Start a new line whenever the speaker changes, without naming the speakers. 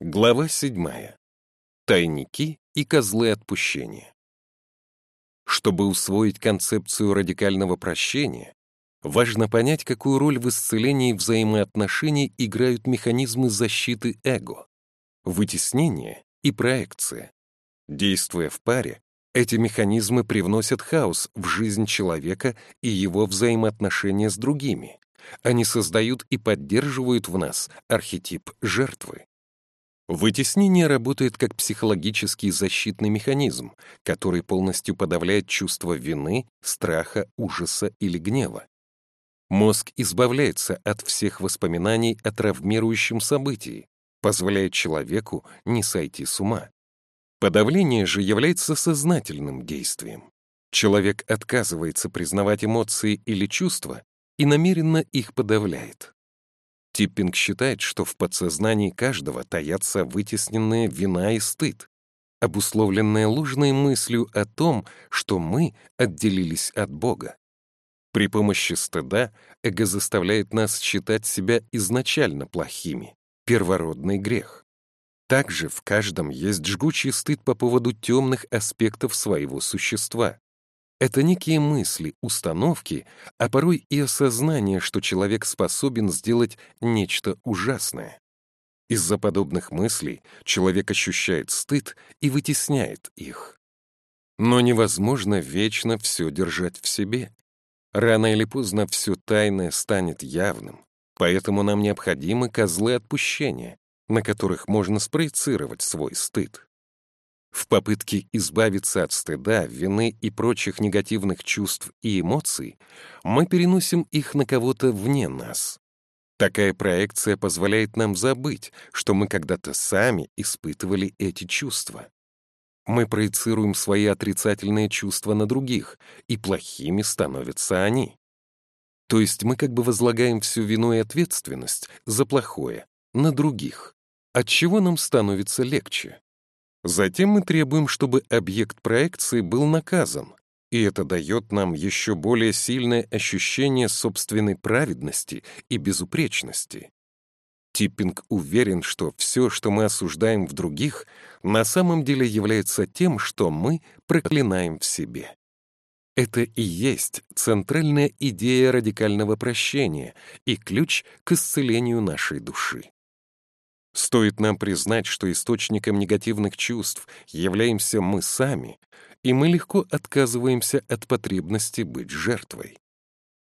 Глава 7. Тайники и козлы отпущения. Чтобы усвоить концепцию радикального прощения, важно понять, какую роль в исцелении взаимоотношений играют механизмы защиты эго, вытеснение и проекция. Действуя в паре, эти механизмы привносят хаос в жизнь человека и его взаимоотношения с другими. Они создают и поддерживают в нас архетип жертвы. Вытеснение работает как психологический защитный механизм, который полностью подавляет чувство вины, страха, ужаса или гнева. Мозг избавляется от всех воспоминаний о травмирующем событии, позволяет человеку не сойти с ума. Подавление же является сознательным действием. Человек отказывается признавать эмоции или чувства и намеренно их подавляет. Типпинг считает, что в подсознании каждого таятся вытесненные вина и стыд, обусловленные ложной мыслью о том, что мы отделились от Бога. При помощи стыда эго заставляет нас считать себя изначально плохими, первородный грех. Также в каждом есть жгучий стыд по поводу темных аспектов своего существа, это некие мысли, установки, а порой и осознание, что человек способен сделать нечто ужасное. Из-за подобных мыслей человек ощущает стыд и вытесняет их. Но невозможно вечно все держать в себе. Рано или поздно все тайное станет явным, поэтому нам необходимы козлы отпущения, на которых можно спроецировать свой стыд. В попытке избавиться от стыда, вины и прочих негативных чувств и эмоций мы переносим их на кого-то вне нас. Такая проекция позволяет нам забыть, что мы когда-то сами испытывали эти чувства. Мы проецируем свои отрицательные чувства на других, и плохими становятся они. То есть мы как бы возлагаем всю вину и ответственность за плохое на других, от чего нам становится легче. Затем мы требуем, чтобы объект проекции был наказан, и это дает нам еще более сильное ощущение собственной праведности и безупречности. Типпинг уверен, что все, что мы осуждаем в других, на самом деле является тем, что мы проклинаем в себе. Это и есть центральная идея радикального прощения и ключ к исцелению нашей души. Стоит нам признать, что источником негативных чувств являемся мы сами, и мы легко отказываемся от потребности быть жертвой.